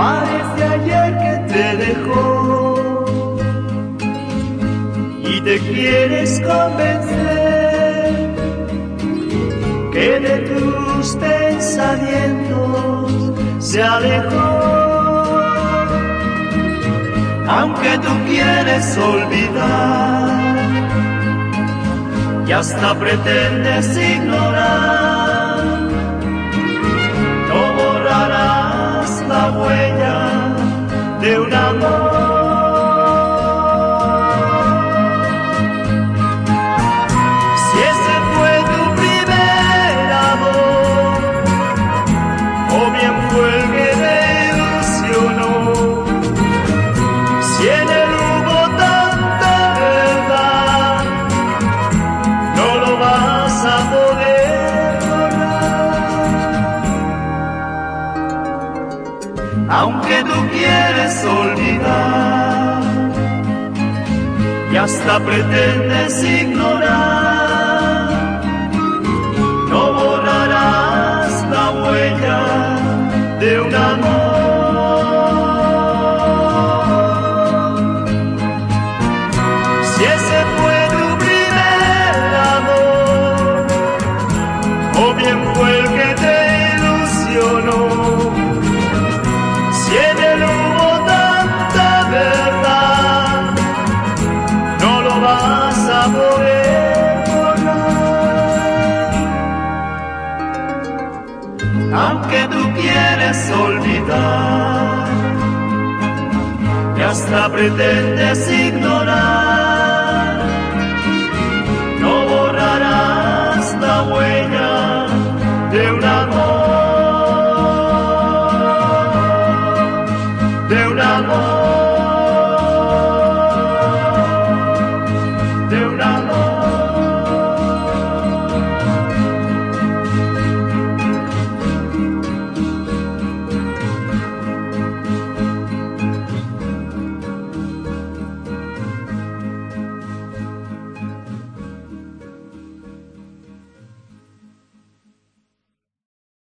parece ayer que te dejó y te quieres convencer que de tus pensamientos se alejó. Aunque tú quieres olvidar y hasta pretendes ignorar aunque tú quieres olvidar y hasta pretendes ignorar. Aunque tú quieres olvidar, y hasta pretendes ignorar, no borrarás la huella de un amor, de un amor. amor.